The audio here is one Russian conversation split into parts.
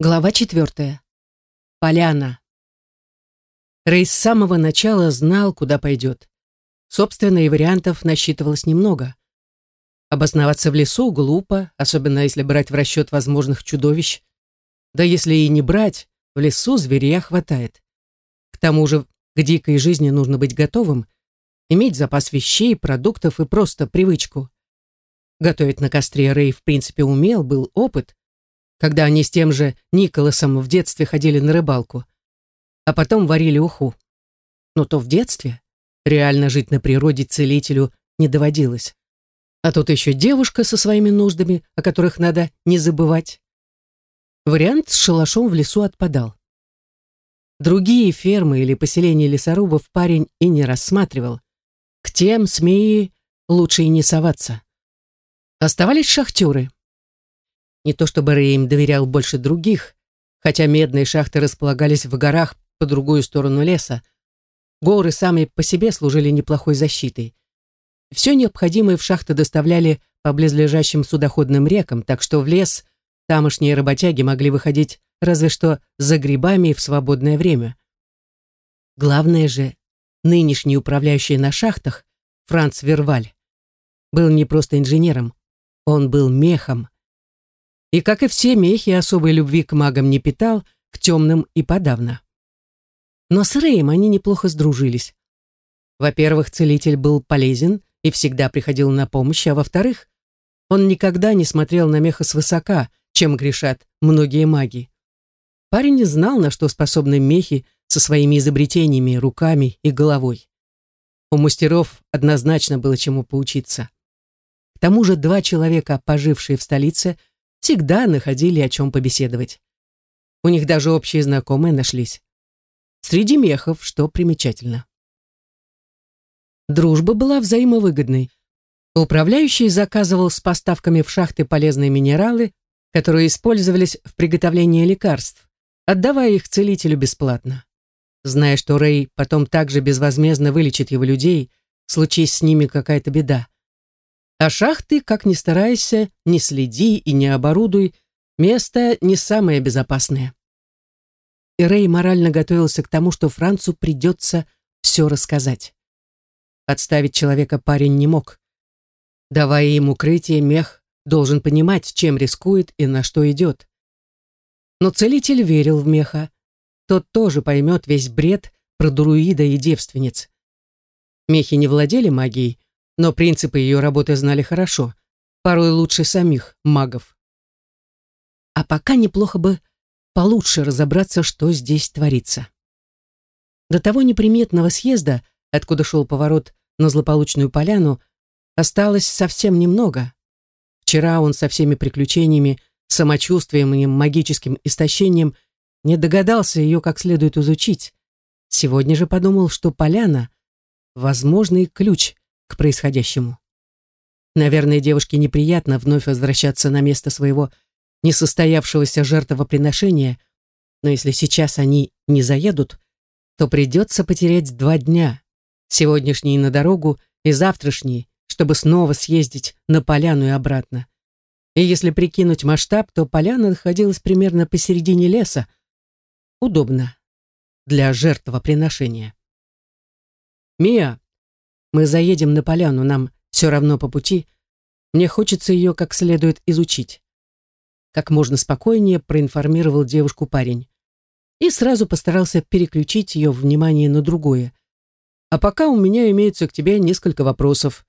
Глава четвертая. Поляна. Рэй с самого начала знал, куда пойдет. Собственно, и вариантов насчитывалось немного. Обосноваться в лесу глупо, особенно если брать в расчет возможных чудовищ. Да если и не брать, в лесу зверя хватает. К тому же к дикой жизни нужно быть готовым, иметь запас вещей, продуктов и просто привычку. Готовить на костре Рэй в принципе умел, был опыт, когда они с тем же Николасом в детстве ходили на рыбалку, а потом варили уху. Но то в детстве реально жить на природе целителю не доводилось. А тут еще девушка со своими нуждами, о которых надо не забывать. Вариант с шалашом в лесу отпадал. Другие фермы или поселения лесорубов парень и не рассматривал. К тем СМИ лучше и не соваться. Оставались шахтеры. Не то чтобы Рэй им доверял больше других, хотя медные шахты располагались в горах по другую сторону леса. Горы сами по себе служили неплохой защитой. Все необходимое в шахты доставляли по близлежащим судоходным рекам, так что в лес тамошние работяги могли выходить разве что за грибами в свободное время. Главное же, нынешний управляющий на шахтах, Франц Верваль, был не просто инженером, он был мехом и, как и все мехи, особой любви к магам не питал, к темным и подавно. Но с Рэем они неплохо сдружились. Во-первых, целитель был полезен и всегда приходил на помощь, а во-вторых, он никогда не смотрел на меха свысока, чем грешат многие маги. Парень знал, на что способны мехи со своими изобретениями, руками и головой. У мастеров однозначно было чему поучиться. К тому же два человека, пожившие в столице, всегда находили о чем побеседовать. У них даже общие знакомые нашлись. Среди мехов, что примечательно. Дружба была взаимовыгодной. Управляющий заказывал с поставками в шахты полезные минералы, которые использовались в приготовлении лекарств, отдавая их целителю бесплатно. Зная, что Рэй потом также безвозмездно вылечит его людей, случись с ними какая-то беда. А шахты, как ни старайся, не следи и не оборудуй, место не самое безопасное. И Рэй морально готовился к тому, что Францу придется все рассказать. Отставить человека парень не мог. Давая ему укрытие, мех должен понимать, чем рискует и на что идет. Но целитель верил в меха. Тот тоже поймет весь бред про друида и девственниц. Мехи не владели магией, но принципы ее работы знали хорошо, порой лучше самих магов. А пока неплохо бы получше разобраться, что здесь творится. До того неприметного съезда, откуда шел поворот на злополучную поляну, осталось совсем немного. Вчера он со всеми приключениями, самочувствием и магическим истощением не догадался ее как следует изучить. Сегодня же подумал, что поляна — возможный ключ к происходящему. Наверное, девушке неприятно вновь возвращаться на место своего несостоявшегося жертвоприношения, но если сейчас они не заедут, то придется потерять два дня, сегодняшний на дорогу и завтрашний, чтобы снова съездить на поляну и обратно. И если прикинуть масштаб, то поляна находилась примерно посередине леса. Удобно для жертвоприношения. «Мия, мы заедем на поляну, нам все равно по пути. Мне хочется ее как следует изучить. Как можно спокойнее проинформировал девушку парень. И сразу постарался переключить ее внимание на другое. А пока у меня имеется к тебе несколько вопросов.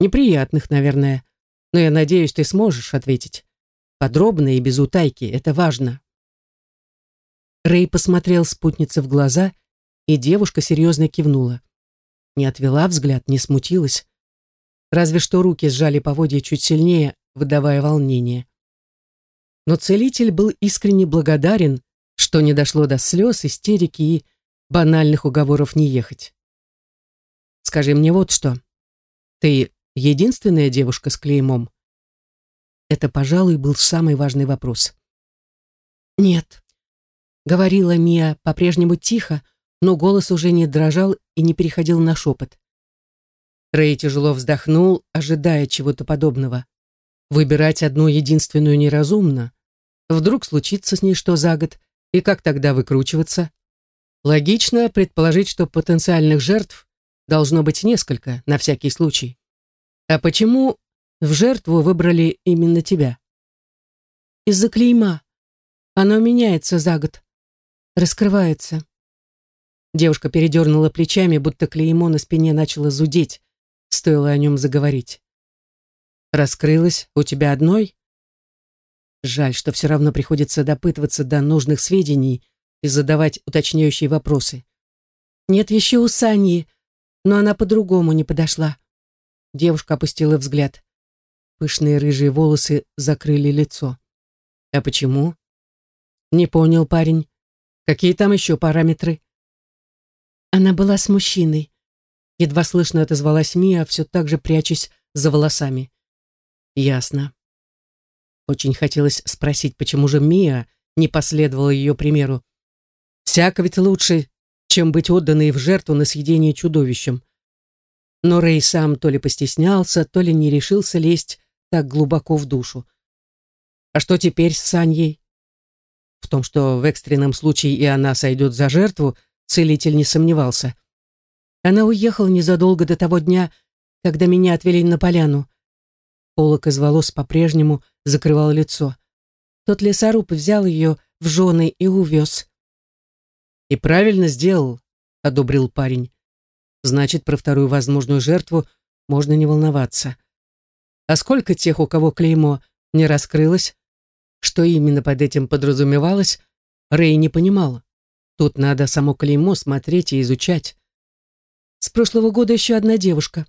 Неприятных, наверное, но я надеюсь, ты сможешь ответить. Подробно и без утайки, это важно. Рэй посмотрел спутнице в глаза, и девушка серьезно кивнула не отвела взгляд, не смутилась. Разве что руки сжали поводья чуть сильнее, выдавая волнение. Но целитель был искренне благодарен, что не дошло до слез, истерики и банальных уговоров не ехать. «Скажи мне вот что. Ты единственная девушка с клеймом?» Это, пожалуй, был самый важный вопрос. «Нет», — говорила Мия по-прежнему тихо, но голос уже не дрожал и не переходил на шепот. Рэй тяжело вздохнул, ожидая чего-то подобного. Выбирать одну единственную неразумно. Вдруг случится с ней что за год, и как тогда выкручиваться? Логично предположить, что потенциальных жертв должно быть несколько, на всякий случай. А почему в жертву выбрали именно тебя? Из-за клейма. Оно меняется за год. Раскрывается. Девушка передернула плечами, будто клеймо на спине начало зудеть, стоило о нем заговорить. «Раскрылась у тебя одной?» Жаль, что все равно приходится допытываться до нужных сведений и задавать уточняющие вопросы. «Нет, еще у Саньи, но она по-другому не подошла». Девушка опустила взгляд. Пышные рыжие волосы закрыли лицо. «А почему?» «Не понял парень. Какие там еще параметры?» Она была с мужчиной. Едва слышно отозвалась Мия, все так же прячась за волосами. Ясно. Очень хотелось спросить, почему же Мия не последовала ее примеру. Всяко ведь лучше, чем быть отданной в жертву на съедение чудовищем. Но Рэй сам то ли постеснялся, то ли не решился лезть так глубоко в душу. А что теперь с Саньей? В том, что в экстренном случае и она сойдет за жертву, Целитель не сомневался. Она уехала незадолго до того дня, когда меня отвели на поляну. Полок из волос по-прежнему закрывал лицо. Тот лесоруб взял ее в жены и увез. «И правильно сделал», — одобрил парень. «Значит, про вторую возможную жертву можно не волноваться. А сколько тех, у кого клеймо не раскрылось? Что именно под этим подразумевалось, Рэй не понимал. Тут надо само клеймо смотреть и изучать. С прошлого года еще одна девушка.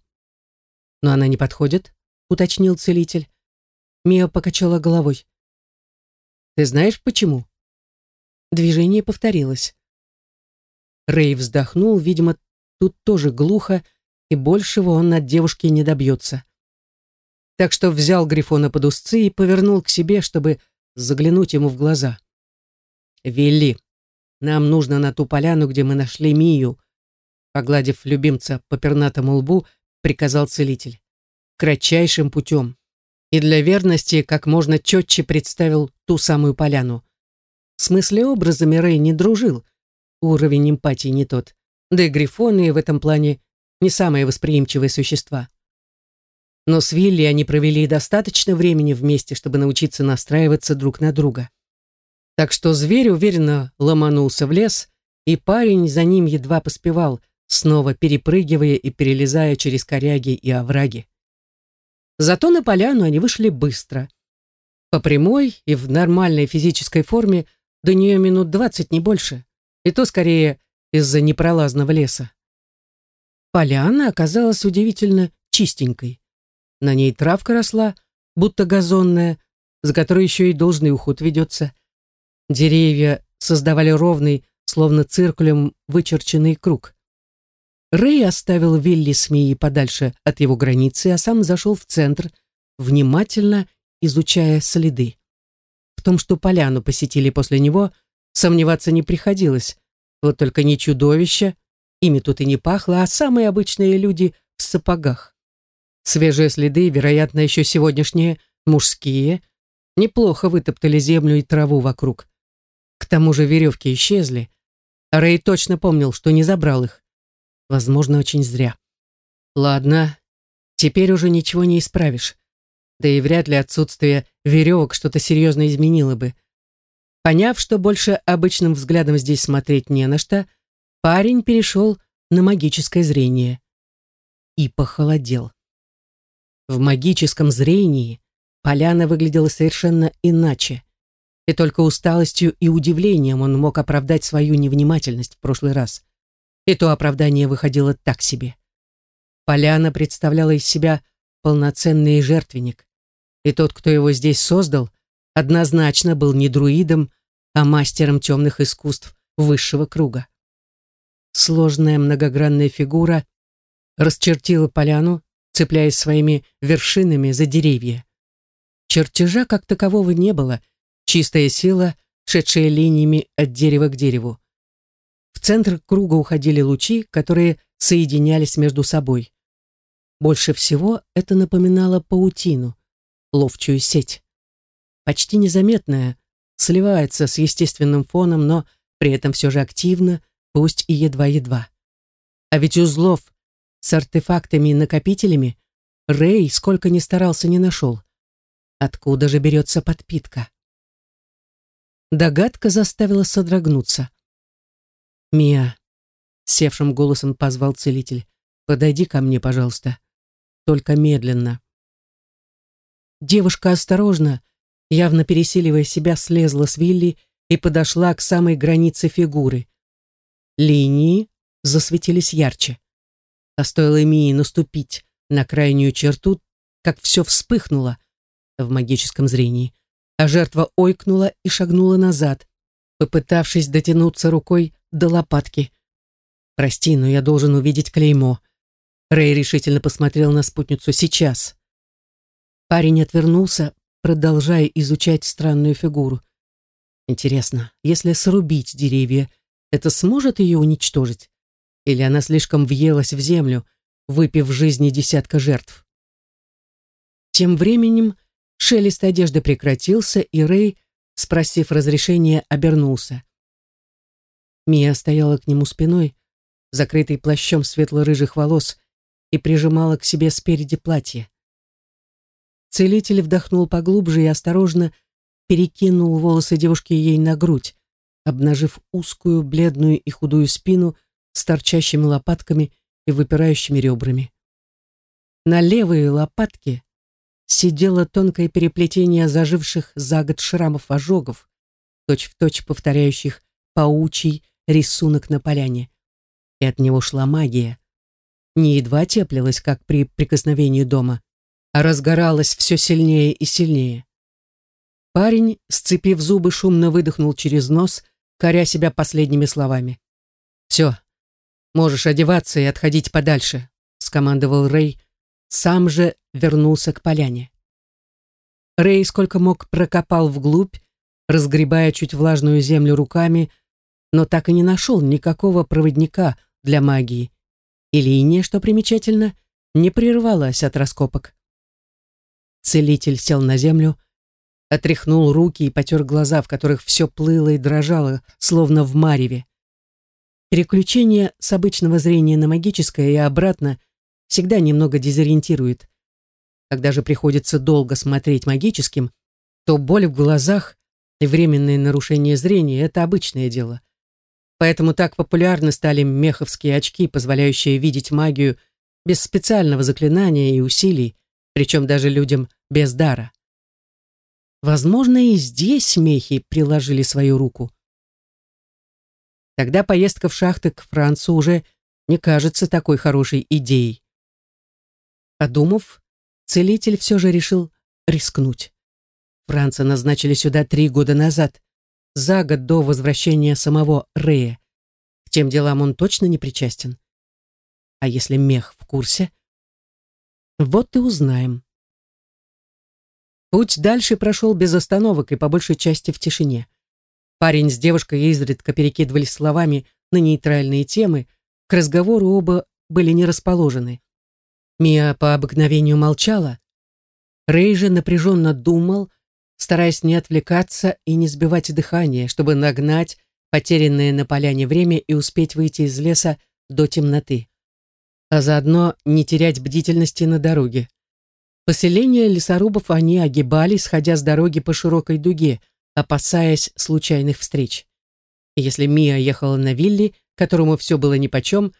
Но она не подходит, уточнил целитель. Мия покачала головой. Ты знаешь почему? Движение повторилось. Рэй вздохнул, видимо, тут тоже глухо, и большего он от девушки не добьется. Так что взял Грифона под узцы и повернул к себе, чтобы заглянуть ему в глаза. «Вилли, нам нужно на ту поляну, где мы нашли Мию. Погладив любимца по пернатому лбу, приказал целитель. Кратчайшим путем. И для верности как можно четче представил ту самую поляну. В смысле образами Рэй не дружил. Уровень эмпатии не тот. Да и грифоны в этом плане не самые восприимчивые существа. Но с Вилли они провели достаточно времени вместе, чтобы научиться настраиваться друг на друга. Так что зверь уверенно ломанулся в лес, и парень за ним едва поспевал, снова перепрыгивая и перелезая через коряги и овраги. Зато на поляну они вышли быстро. По прямой и в нормальной физической форме до нее минут двадцать, не больше. И то скорее из-за непролазного леса. Поляна оказалась удивительно чистенькой. На ней травка росла, будто газонная, за которой еще и должный уход ведется. Деревья создавали ровный, словно циркулем, вычерченный круг. Рэй оставил Вилли с Мией подальше от его границы, а сам зашел в центр, внимательно изучая следы. В том, что поляну посетили после него, сомневаться не приходилось. Вот только не чудовище, ими тут и не пахло, а самые обычные люди в сапогах. Свежие следы, вероятно, еще сегодняшние, мужские, неплохо вытоптали землю и траву вокруг. К тому же веревки исчезли. Рэй точно помнил, что не забрал их. Возможно, очень зря. Ладно, теперь уже ничего не исправишь. Да и вряд ли отсутствие веревок что-то серьезно изменило бы. Поняв, что больше обычным взглядом здесь смотреть не на что, парень перешел на магическое зрение. И похолодел. В магическом зрении поляна выглядела совершенно иначе и только усталостью и удивлением он мог оправдать свою невнимательность в прошлый раз. И то оправдание выходило так себе. Поляна представляла из себя полноценный жертвенник, и тот, кто его здесь создал, однозначно был не друидом, а мастером темных искусств высшего круга. Сложная многогранная фигура расчертила поляну, цепляясь своими вершинами за деревья. Чертежа как такового не было — Чистая сила, шедшая линиями от дерева к дереву. В центр круга уходили лучи, которые соединялись между собой. Больше всего это напоминало паутину, ловчую сеть. Почти незаметная, сливается с естественным фоном, но при этом все же активно, пусть и едва-едва. А ведь узлов с артефактами и накопителями Рэй, сколько ни старался, не нашел. Откуда же берется подпитка? Догадка заставила содрогнуться. «Мия», — севшим голосом позвал целитель, — «подойди ко мне, пожалуйста. Только медленно». Девушка осторожно, явно пересиливая себя, слезла с Вилли и подошла к самой границе фигуры. Линии засветились ярче. А стоило Мии наступить на крайнюю черту, как все вспыхнуло в магическом зрении, а жертва ойкнула и шагнула назад, попытавшись дотянуться рукой до лопатки. «Прости, но я должен увидеть клеймо». Рэй решительно посмотрел на спутницу сейчас. Парень отвернулся, продолжая изучать странную фигуру. Интересно, если срубить деревья, это сможет ее уничтожить? Или она слишком въелась в землю, выпив жизни десятка жертв? Тем временем шелест одежды прекратился, и Рэй, спросив разрешения, обернулся. Мия стояла к нему спиной, закрытой плащом светло-рыжих волос, и прижимала к себе спереди платье. Целитель вдохнул поглубже и осторожно перекинул волосы девушки ей на грудь, обнажив узкую, бледную и худую спину с торчащими лопатками и выпирающими ребрами. На левой лопатке сидело тонкое переплетение заживших за год шрамов ожогов, точь-в-точь повторяющих паучий рисунок на поляне. И от него шла магия. Не едва теплилась, как при прикосновении дома, а разгоралась все сильнее и сильнее. Парень, сцепив зубы, шумно выдохнул через нос, коря себя последними словами. «Все, можешь одеваться и отходить подальше», — скомандовал Рэй, сам же вернулся к поляне. Рэй сколько мог прокопал вглубь, разгребая чуть влажную землю руками, но так и не нашел никакого проводника для магии. И линия, что примечательно, не прервалась от раскопок. Целитель сел на землю, отряхнул руки и потер глаза, в которых все плыло и дрожало, словно в мареве. Переключение с обычного зрения на магическое и обратно всегда немного дезориентирует. Когда же приходится долго смотреть магическим, то боль в глазах и временное нарушение зрения – это обычное дело. Поэтому так популярны стали меховские очки, позволяющие видеть магию без специального заклинания и усилий, причем даже людям без дара. Возможно, и здесь мехи приложили свою руку. Тогда поездка в шахты к Францу уже не кажется такой хорошей идеей. Подумав, целитель все же решил рискнуть. Франца назначили сюда три года назад, за год до возвращения самого Рея. К тем делам он точно не причастен. А если мех в курсе, вот и узнаем. Путь дальше прошел без остановок и по большей части в тишине. Парень с девушкой изредка перекидывались словами на нейтральные темы, к разговору оба были не расположены. Мия по обыкновению молчала. Рэй же напряженно думал, стараясь не отвлекаться и не сбивать дыхание, чтобы нагнать потерянное на поляне время и успеть выйти из леса до темноты а заодно не терять бдительности на дороге. Поселение лесорубов они огибали, сходя с дороги по широкой дуге, опасаясь случайных встреч. Если Мия ехала на вилли, которому все было нипочем,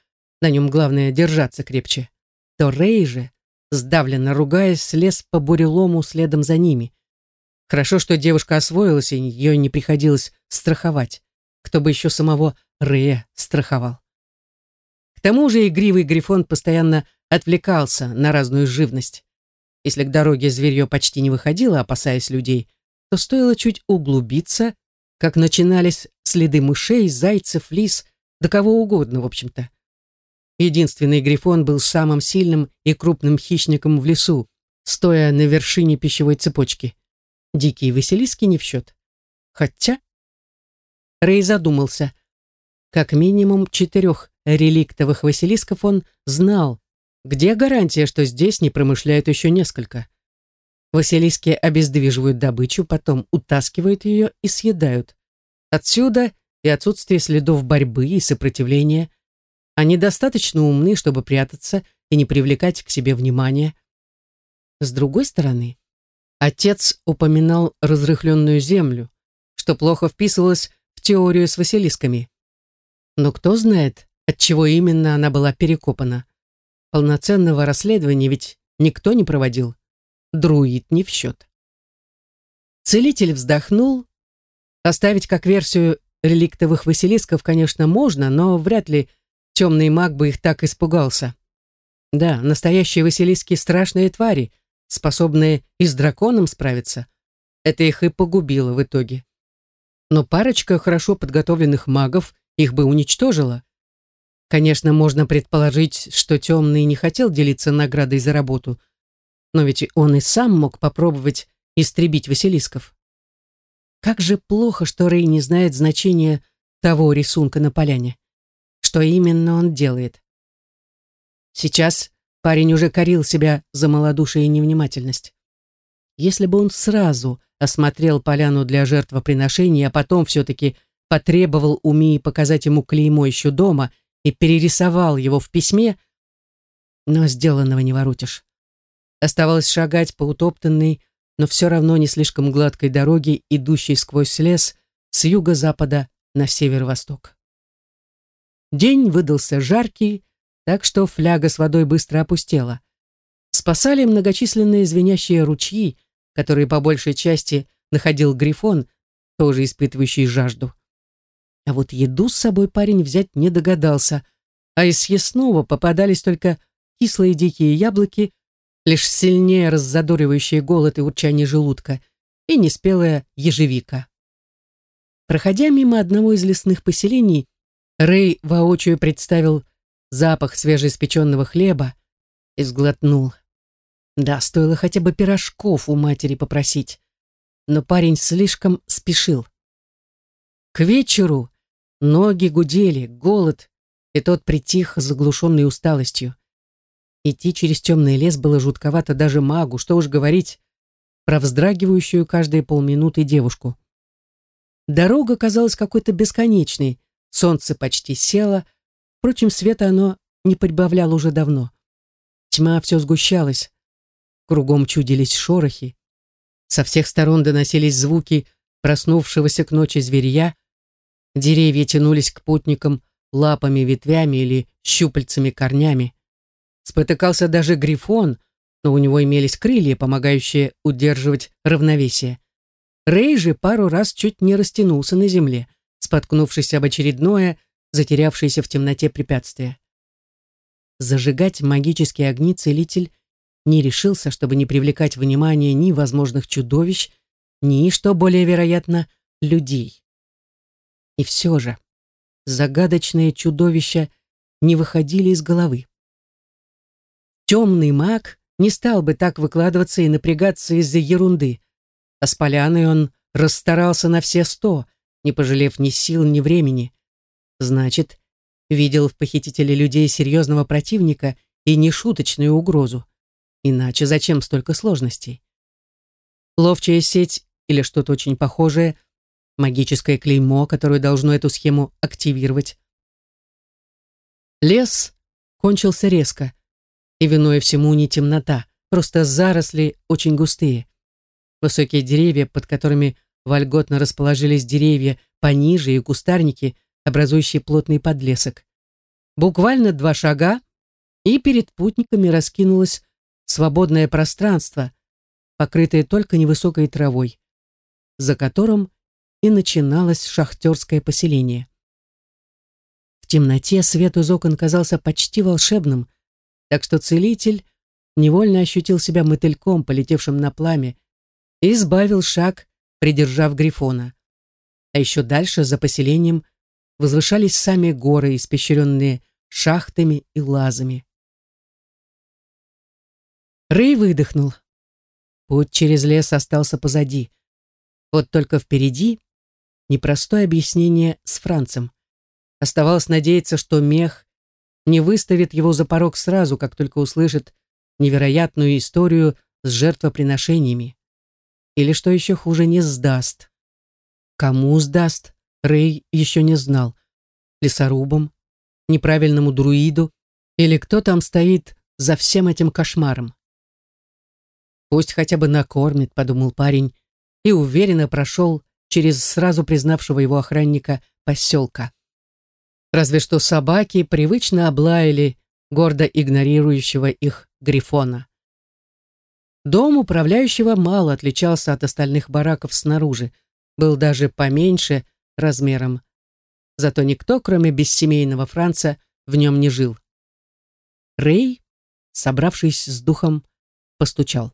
на нем главное держаться крепче, то Рей же, сдавленно ругаясь, слез по бурелому следом за ними. Хорошо, что девушка освоилась, и ее не приходилось страховать. Кто бы еще самого Рея страховал тому же игривый грифон постоянно отвлекался на разную живность. Если к дороге зверье почти не выходило, опасаясь людей, то стоило чуть углубиться, как начинались следы мышей, зайцев, лис, да кого угодно, в общем-то. Единственный грифон был самым сильным и крупным хищником в лесу, стоя на вершине пищевой цепочки. Дикие Василиски не в счет. Хотя... Рэй задумался. Как минимум четырех реликтовых Василисков он знал, где гарантия, что здесь не промышляют еще несколько. Василиски обездвиживают добычу, потом утаскивают ее и съедают. Отсюда и отсутствие следов борьбы и сопротивления. Они достаточно умны, чтобы прятаться и не привлекать к себе внимания. С другой стороны, отец упоминал разрыхленную землю, что плохо вписывалось в теорию с Василисками. Но кто знает, от чего именно она была перекопана. Полноценного расследования ведь никто не проводил. Друид не в счет. Целитель вздохнул. Оставить как версию реликтовых Василисков, конечно, можно, но вряд ли темный маг бы их так испугался. Да, настоящие Василиски — страшные твари, способные и с драконом справиться. Это их и погубило в итоге. Но парочка хорошо подготовленных магов их бы уничтожила. Конечно, можно предположить, что темный не хотел делиться наградой за работу, но ведь он и сам мог попробовать истребить Василисков. Как же плохо, что Рэй не знает значения того рисунка на поляне. Что именно он делает? Сейчас парень уже корил себя за малодушие и невнимательность. Если бы он сразу осмотрел поляну для жертвоприношения, а потом все-таки потребовал у Мии показать ему клеймо еще дома и перерисовал его в письме, но сделанного не воротишь. Оставалось шагать по утоптанной, но все равно не слишком гладкой дороге, идущей сквозь лес с юго-запада на северо-восток. День выдался жаркий, так что фляга с водой быстро опустела. Спасали многочисленные звенящие ручьи, которые по большей части находил Грифон, тоже испытывающий жажду. А вот еду с собой парень взять не догадался, а из съестного попадались только кислые дикие яблоки лишь сильнее раззадоривающие голод и урчание желудка, и неспелая ежевика. Проходя мимо одного из лесных поселений, Рэй воочию представил запах свежеиспеченного хлеба и сглотнул. Да, стоило хотя бы пирожков у матери попросить, но парень слишком спешил. К вечеру ноги гудели, голод, и тот притих, заглушенный усталостью. Идти через темный лес было жутковато даже магу, что уж говорить про вздрагивающую каждые полминуты девушку. Дорога казалась какой-то бесконечной, солнце почти село, впрочем, света оно не прибавляло уже давно. Тьма все сгущалась, кругом чудились шорохи, со всех сторон доносились звуки проснувшегося к ночи зверья, деревья тянулись к путникам лапами, ветвями или щупальцами корнями. Спотыкался даже грифон, но у него имелись крылья, помогающие удерживать равновесие. Рэй же пару раз чуть не растянулся на земле, споткнувшись об очередное, затерявшееся в темноте препятствие. Зажигать магические огни целитель не решился, чтобы не привлекать внимание ни возможных чудовищ, ни, что более вероятно, людей. И все же загадочные чудовища не выходили из головы темный маг не стал бы так выкладываться и напрягаться из-за ерунды. А с поляной он расстарался на все сто, не пожалев ни сил, ни времени. Значит, видел в похитителе людей серьезного противника и нешуточную угрозу. Иначе зачем столько сложностей? Ловчая сеть или что-то очень похожее, магическое клеймо, которое должно эту схему активировать. Лес кончился резко. И виной всему не темнота, просто заросли очень густые. Высокие деревья, под которыми вольготно расположились деревья пониже и кустарники, образующие плотный подлесок. Буквально два шага, и перед путниками раскинулось свободное пространство, покрытое только невысокой травой, за которым и начиналось шахтерское поселение. В темноте свет из окон казался почти волшебным, так что целитель невольно ощутил себя мотыльком, полетевшим на пламя, и избавил шаг, придержав Грифона. А еще дальше, за поселением, возвышались сами горы, испещренные шахтами и лазами. Рэй выдохнул. Путь через лес остался позади. Вот только впереди непростое объяснение с Францем. Оставалось надеяться, что мех не выставит его за порог сразу, как только услышит невероятную историю с жертвоприношениями. Или, что еще хуже, не сдаст. Кому сдаст, Рэй еще не знал. Лесорубам, неправильному друиду или кто там стоит за всем этим кошмаром. Пусть хотя бы накормит, подумал парень, и уверенно прошел через сразу признавшего его охранника поселка. Разве что собаки привычно облаяли гордо игнорирующего их грифона. Дом управляющего мало отличался от остальных бараков снаружи, был даже поменьше размером. Зато никто, кроме бессемейного Франца, в нем не жил. Рэй, собравшись с духом, постучал.